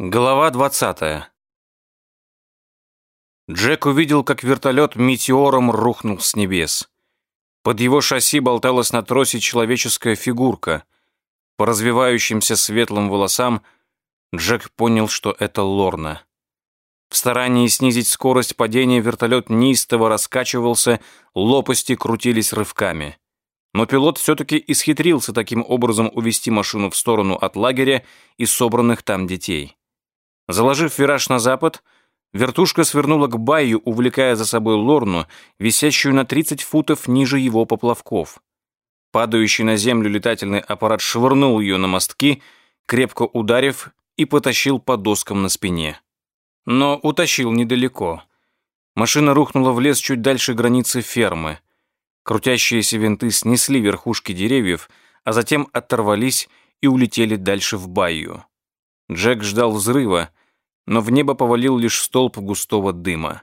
Глава 20. Джек увидел, как вертолет метеором рухнул с небес. Под его шасси болталась на тросе человеческая фигурка. По развивающимся светлым волосам Джек понял, что это Лорна. В старании снизить скорость падения вертолет неистово раскачивался, лопасти крутились рывками. Но пилот все-таки исхитрился таким образом увести машину в сторону от лагеря и собранных там детей. Заложив вираж на запад, вертушка свернула к баю, увлекая за собой Лорну, висящую на 30 футов ниже его поплавков. Падающий на землю летательный аппарат швырнул ее на мостки, крепко ударив и потащил по доскам на спине. Но утащил недалеко. Машина рухнула в лес чуть дальше границы фермы. Крутящиеся винты снесли верхушки деревьев, а затем оторвались и улетели дальше в баю. Джек ждал взрыва, но в небо повалил лишь столб густого дыма.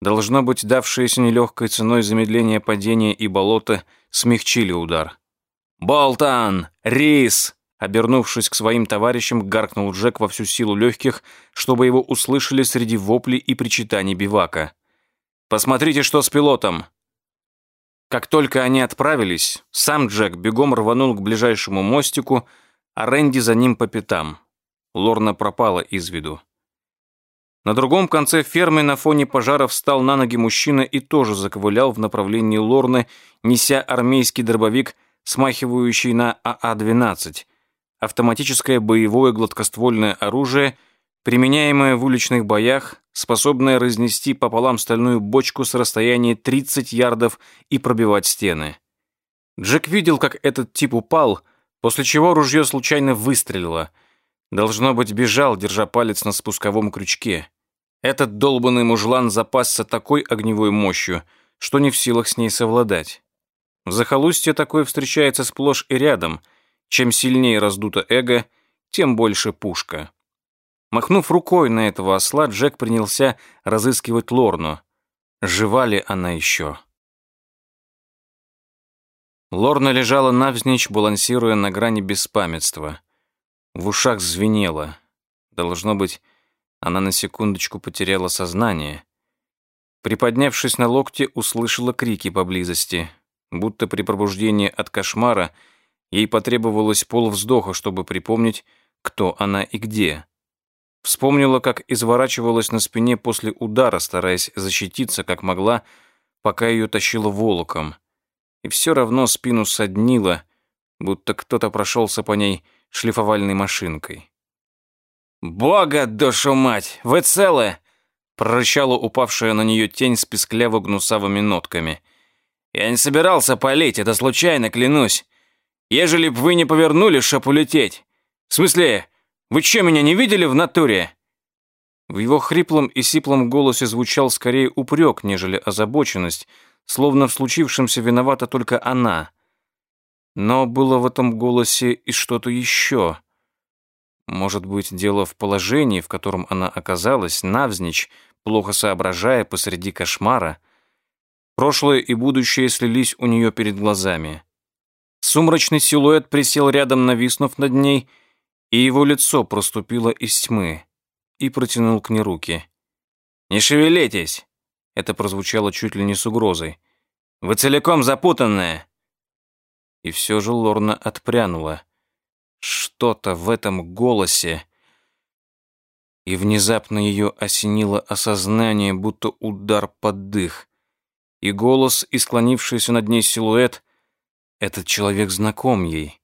Должно быть, давшееся нелегкой ценой замедление падения и болота смягчили удар. «Болтан! Рис!» Обернувшись к своим товарищам, гаркнул Джек во всю силу легких, чтобы его услышали среди воплей и причитаний бивака. «Посмотрите, что с пилотом!» Как только они отправились, сам Джек бегом рванул к ближайшему мостику, а Рэнди за ним по пятам. Лорна пропала из виду. На другом конце фермы на фоне пожаров встал на ноги мужчина и тоже заковылял в направлении Лорны, неся армейский дробовик, смахивающий на АА-12, автоматическое боевое гладкоствольное оружие, применяемое в уличных боях, способное разнести пополам стальную бочку с расстояния 30 ярдов и пробивать стены. Джек видел, как этот тип упал, после чего ружье случайно выстрелило – Должно быть, бежал, держа палец на спусковом крючке. Этот долбанный мужлан запасся такой огневой мощью, что не в силах с ней совладать. В захолустье такое встречается сплошь и рядом. Чем сильнее раздуто эго, тем больше пушка. Махнув рукой на этого осла, Джек принялся разыскивать Лорну. Жива ли она еще? Лорна лежала навзничь, балансируя на грани беспамятства. В ушах звенело. Должно быть, она на секундочку потеряла сознание. Приподнявшись на локте, услышала крики поблизости. Будто при пробуждении от кошмара ей потребовалось полвздоха, чтобы припомнить, кто она и где. Вспомнила, как изворачивалась на спине после удара, стараясь защититься как могла, пока ее тащило волоком. И все равно спину соднило, будто кто-то прошелся по ней, шлифовальной машинкой. «Бога, душу мать! Вы целы?» прорычала упавшая на нее тень с пескляво-гнусавыми нотками. «Я не собирался палить, это случайно, клянусь. Ежели б вы не повернули, чтоб улететь. В смысле, вы что, меня не видели в натуре?» В его хриплом и сиплом голосе звучал скорее упрек, нежели озабоченность, словно в случившемся виновата только она. Но было в этом голосе и что-то еще. Может быть, дело в положении, в котором она оказалась, навзничь, плохо соображая посреди кошмара. Прошлое и будущее слились у нее перед глазами. Сумрачный силуэт присел рядом, нависнув над ней, и его лицо проступило из тьмы и протянул к ней руки. «Не шевелитесь!» Это прозвучало чуть ли не с угрозой. «Вы целиком запутанная!» И все же Лорна отпрянула. Что-то в этом голосе... И внезапно ее осенило осознание, будто удар под дых. И голос, и склонившийся над ней силуэт — этот человек знаком ей.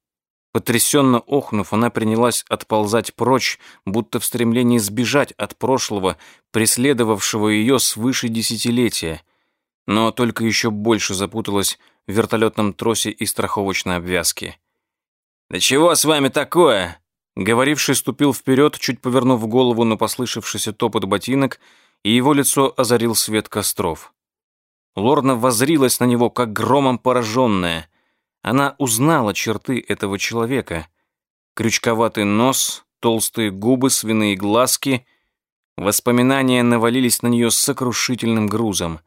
Потрясенно охнув, она принялась отползать прочь, будто в стремлении сбежать от прошлого, преследовавшего ее свыше десятилетия. Но только еще больше запуталась вертолетном тросе и страховочной обвязке. «Да чего с вами такое?» Говоривший ступил вперед, чуть повернув голову на послышавшийся топот ботинок, и его лицо озарил свет костров. Лорна воззрилась на него, как громом пораженная. Она узнала черты этого человека. Крючковатый нос, толстые губы, свиные глазки. Воспоминания навалились на нее с сокрушительным грузом.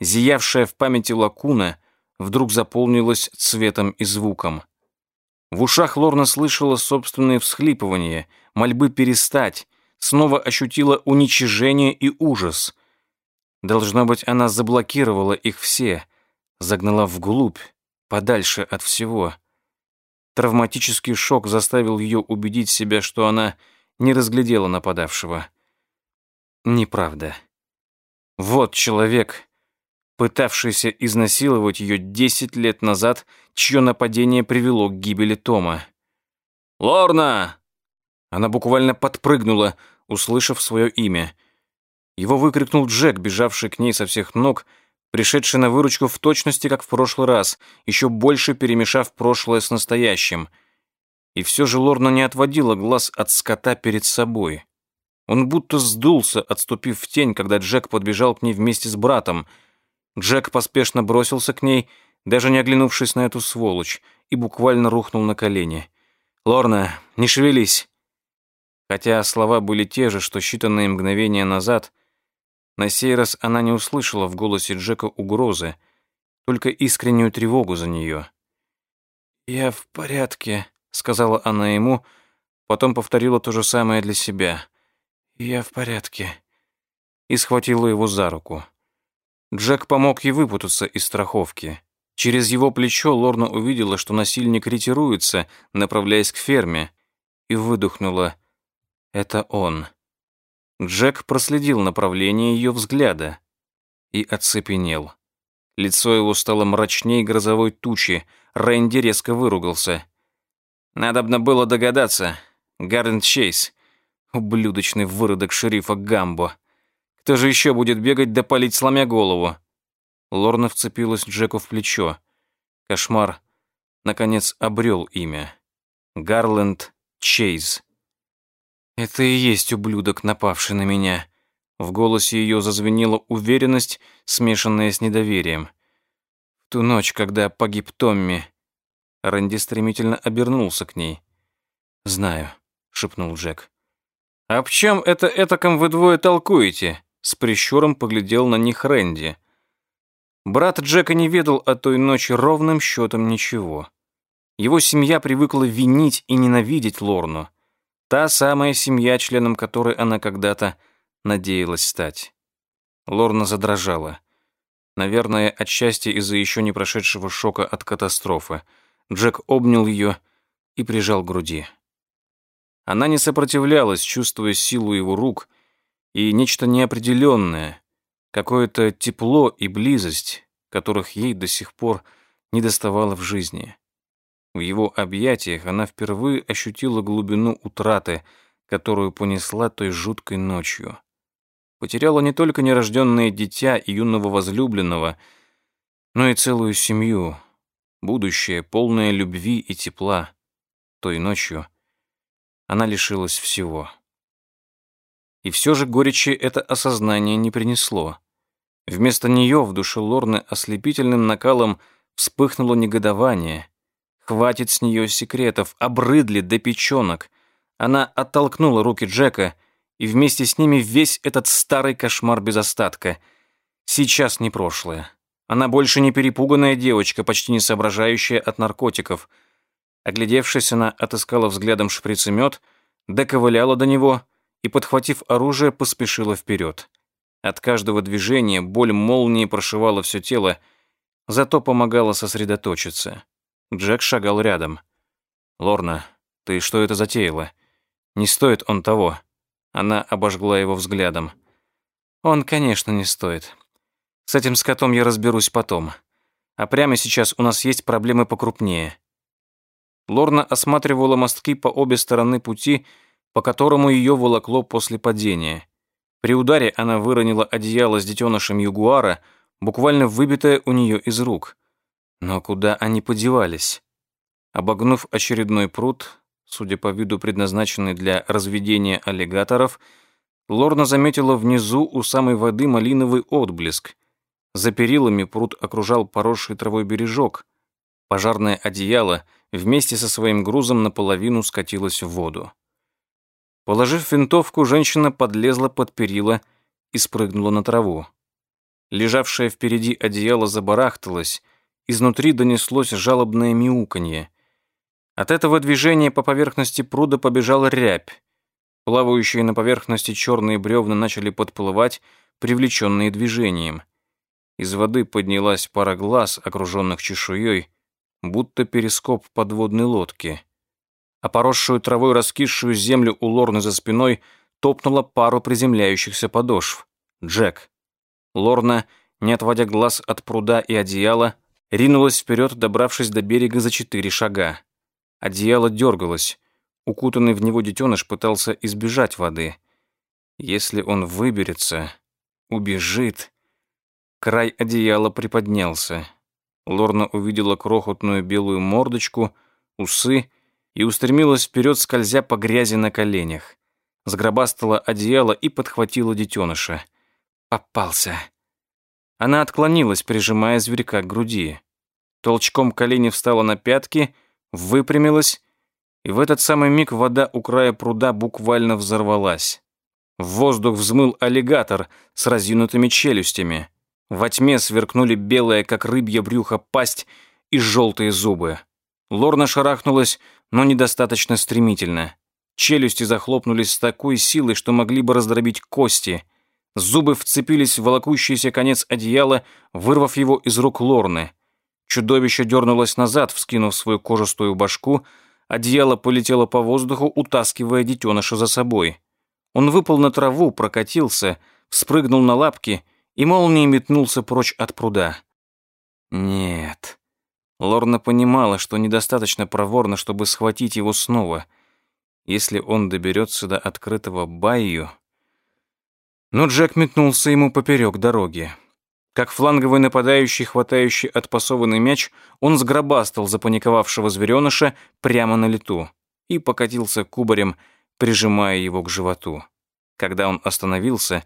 Зиявшая в памяти лакуна вдруг заполнилась цветом и звуком. В ушах Лорна слышала собственные всхлипывания, мольбы перестать, снова ощутила уничижение и ужас. Должно быть, она заблокировала их все, загнала вглубь, подальше от всего. Травматический шок заставил ее убедить себя, что она не разглядела нападавшего. Неправда. Вот человек, пытавшийся изнасиловать ее десять лет назад, чье нападение привело к гибели Тома. «Лорна!» Она буквально подпрыгнула, услышав свое имя. Его выкрикнул Джек, бежавший к ней со всех ног, пришедший на выручку в точности, как в прошлый раз, еще больше перемешав прошлое с настоящим. И все же Лорна не отводила глаз от скота перед собой. Он будто сдулся, отступив в тень, когда Джек подбежал к ней вместе с братом. Джек поспешно бросился к ней, даже не оглянувшись на эту сволочь, и буквально рухнул на колени. «Лорна, не шевелись!» Хотя слова были те же, что считанные мгновения назад, на сей раз она не услышала в голосе Джека угрозы, только искреннюю тревогу за нее. «Я в порядке», — сказала она ему, потом повторила то же самое для себя. «Я в порядке», и схватила его за руку. Джек помог ей выпутаться из страховки. Через его плечо Лорна увидела, что насильник ретируется, направляясь к ферме, и выдохнула. «Это он». Джек проследил направление ее взгляда и оцепенел. Лицо его стало мрачнее грозовой тучи. Рэнди резко выругался. «Надобно было догадаться. Гарнт Чейз. Ублюдочный выродок шерифа Гамбо. Кто же еще будет бегать да палить, сломя голову?» Лорна вцепилась Джеку в плечо. Кошмар, наконец, обрел имя. Гарленд Чейз. «Это и есть ублюдок, напавший на меня». В голосе ее зазвенела уверенность, смешанная с недоверием. В ту ночь, когда погиб Томми, Рэнди стремительно обернулся к ней. «Знаю», — шепнул Джек. «А в чем это этаком вы двое толкуете?» С прищуром поглядел на них Рэнди. Брат Джека не ведал о той ночи ровным счетом ничего. Его семья привыкла винить и ненавидеть Лорну. Та самая семья, членом которой она когда-то надеялась стать. Лорна задрожала. Наверное, отчасти из-за еще не прошедшего шока от катастрофы. Джек обнял ее и прижал к груди. Она не сопротивлялась, чувствуя силу его рук и нечто неопределенное, какое-то тепло и близость, которых ей до сих пор не доставало в жизни. В его объятиях она впервые ощутила глубину утраты, которую понесла той жуткой ночью. Потеряла не только нерожденное дитя и юного возлюбленного, но и целую семью, будущее, полное любви и тепла. Той ночью она лишилась всего. И все же горечи это осознание не принесло. Вместо нее в душе Лорны ослепительным накалом вспыхнуло негодование. Хватит с нее секретов, обрыдли до печенок. Она оттолкнула руки Джека, и вместе с ними весь этот старый кошмар без остатка. Сейчас не прошлое. Она больше не перепуганная девочка, почти не соображающая от наркотиков. Оглядевшись, она отыскала взглядом шприцемет, доковыляла до него и, подхватив оружие, поспешила вперед. От каждого движения боль молнии прошивала все тело, зато помогала сосредоточиться. Джек шагал рядом. «Лорна, ты что это затеяла? Не стоит он того». Она обожгла его взглядом. «Он, конечно, не стоит. С этим скотом я разберусь потом. А прямо сейчас у нас есть проблемы покрупнее». Лорна осматривала мостки по обе стороны пути, по которому ее волокло после падения. При ударе она выронила одеяло с детенышем ягуара, буквально выбитое у нее из рук. Но куда они подевались? Обогнув очередной пруд, судя по виду предназначенный для разведения аллигаторов, Лорна заметила внизу у самой воды малиновый отблеск. За перилами пруд окружал поросший травой бережок. Пожарное одеяло вместе со своим грузом наполовину скатилось в воду. Положив винтовку, женщина подлезла под перила и спрыгнула на траву. Лежавшее впереди одеяло забарахталось, изнутри донеслось жалобное мяуканье. От этого движения по поверхности пруда побежала рябь. Плавающие на поверхности черные бревна начали подплывать, привлеченные движением. Из воды поднялась пара глаз, окруженных чешуей, будто перископ подводной лодки. А поросшую травой раскисшую землю у Лорны за спиной топнула пару приземляющихся подошв. Джек. Лорна, не отводя глаз от пруда и одеяла, ринулась вперед, добравшись до берега за четыре шага. Одеяло дергалось. Укутанный в него детеныш пытался избежать воды. Если он выберется, убежит... Край одеяла приподнялся. Лорна увидела крохотную белую мордочку, усы и устремилась вперед, скользя по грязи на коленях. Сгробастала одеяло и подхватила детеныша. Попался. Она отклонилась, прижимая зверька к груди. Толчком колени встала на пятки, выпрямилась, и в этот самый миг вода у края пруда буквально взорвалась. В воздух взмыл аллигатор с разинутыми челюстями. Во тьме сверкнули белая, как рыбье брюхо, пасть и желтые зубы. Лорна шарахнулась, но недостаточно стремительно. Челюсти захлопнулись с такой силой, что могли бы раздробить кости. Зубы вцепились в волокущийся конец одеяла, вырвав его из рук Лорны. Чудовище дернулось назад, вскинув свою кожистую башку, одеяло полетело по воздуху, утаскивая детеныша за собой. Он выпал на траву, прокатился, вспрыгнул на лапки и молнией метнулся прочь от пруда. Нет. Лорна понимала, что недостаточно проворно, чтобы схватить его снова. Если он доберется до открытого байю... Но Джек метнулся ему поперек дороги. Как фланговый нападающий, хватающий отпасованный мяч, он сгробастал запаниковавшего звереныша прямо на лету и покатился кубарем, прижимая его к животу. Когда он остановился,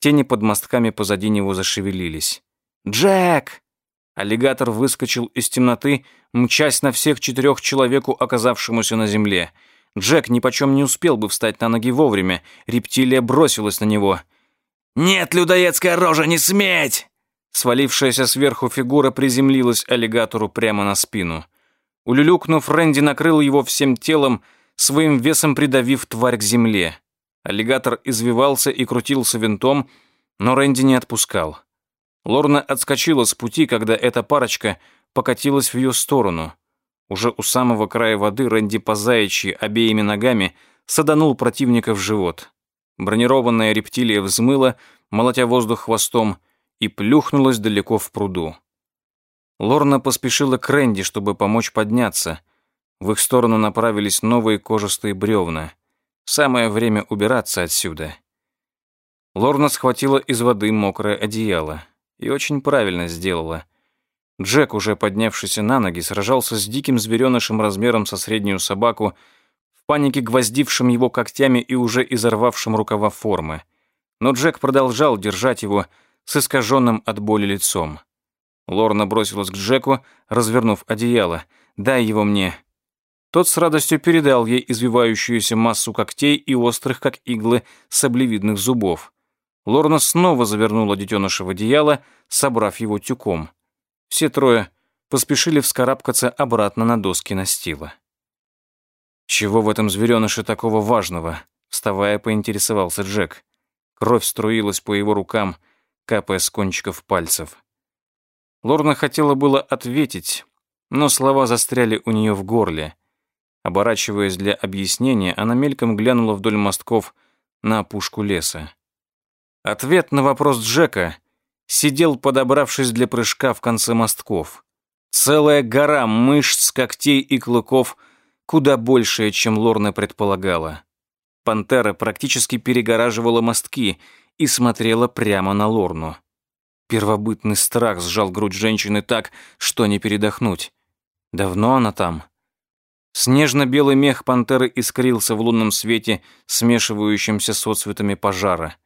Тени под мостками позади него зашевелились. «Джек!» Аллигатор выскочил из темноты, мчась на всех четырех человеку, оказавшемуся на земле. Джек нипочем не успел бы встать на ноги вовремя. Рептилия бросилась на него. «Нет, людоедская рожа, не сметь!» Свалившаяся сверху фигура приземлилась аллигатору прямо на спину. Улюлюкнув, Рэнди накрыл его всем телом, своим весом придавив тварь к земле. Аллигатор извивался и крутился винтом, но Рэнди не отпускал. Лорна отскочила с пути, когда эта парочка покатилась в ее сторону. Уже у самого края воды Рэнди по заячьи обеими ногами саданул противника в живот. Бронированная рептилия взмыла, молотя воздух хвостом, и плюхнулась далеко в пруду. Лорна поспешила к Рэнди, чтобы помочь подняться. В их сторону направились новые кожистые бревна. Самое время убираться отсюда. Лорна схватила из воды мокрое одеяло. И очень правильно сделала. Джек, уже поднявшийся на ноги, сражался с диким зверенышем размером со среднюю собаку, в панике гвоздившим его когтями и уже изорвавшим рукава формы. Но Джек продолжал держать его с искаженным от боли лицом. Лорна бросилась к Джеку, развернув одеяло. «Дай его мне», тот с радостью передал ей извивающуюся массу когтей и острых, как иглы, саблевидных зубов. Лорна снова завернула детеныша в одеяло, собрав его тюком. Все трое поспешили вскарабкаться обратно на доски настила. «Чего в этом звереныше такого важного?» Вставая, поинтересовался Джек. Кровь струилась по его рукам, капая с кончиков пальцев. Лорна хотела было ответить, но слова застряли у нее в горле. Оборачиваясь для объяснения, она мельком глянула вдоль мостков на опушку леса. Ответ на вопрос Джека сидел, подобравшись для прыжка в конце мостков. Целая гора мышц, когтей и клыков, куда большая, чем Лорна предполагала. Пантера практически перегораживала мостки и смотрела прямо на Лорну. Первобытный страх сжал грудь женщины так, что не передохнуть. Давно она там? Снежно-белый мех пантеры искрился в лунном свете, смешивающемся с отцветами пожара.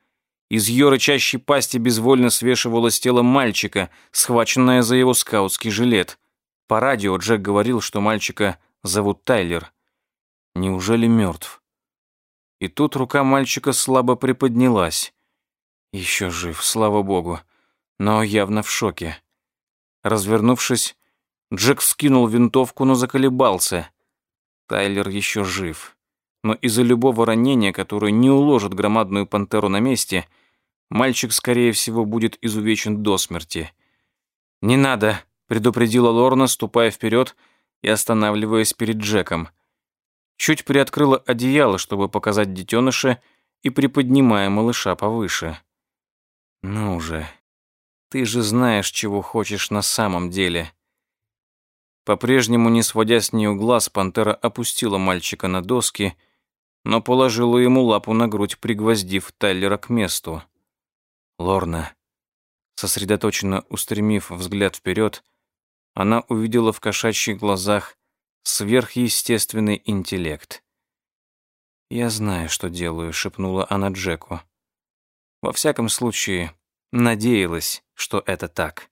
Из ее рычащей пасти безвольно свешивалось тело мальчика, схваченное за его скаутский жилет. По радио Джек говорил, что мальчика зовут Тайлер. Неужели мертв? И тут рука мальчика слабо приподнялась. Еще жив, слава богу, но явно в шоке. Развернувшись, Джек скинул винтовку, но заколебался. Тайлер еще жив. Но из-за любого ранения, которое не уложит громадную пантеру на месте, мальчик, скорее всего, будет изувечен до смерти. «Не надо», — предупредила Лорна, ступая вперед и останавливаясь перед Джеком. Чуть приоткрыла одеяло, чтобы показать детеныша, и приподнимая малыша повыше. «Ну же, ты же знаешь, чего хочешь на самом деле». По-прежнему, не сводя с нее глаз, пантера опустила мальчика на доски, но положила ему лапу на грудь, пригвоздив Тайлера к месту. Лорна, сосредоточенно устремив взгляд вперед, она увидела в кошачьих глазах сверхъестественный интеллект. «Я знаю, что делаю», — шепнула она Джеку. Во всяком случае, надеялась, что это так.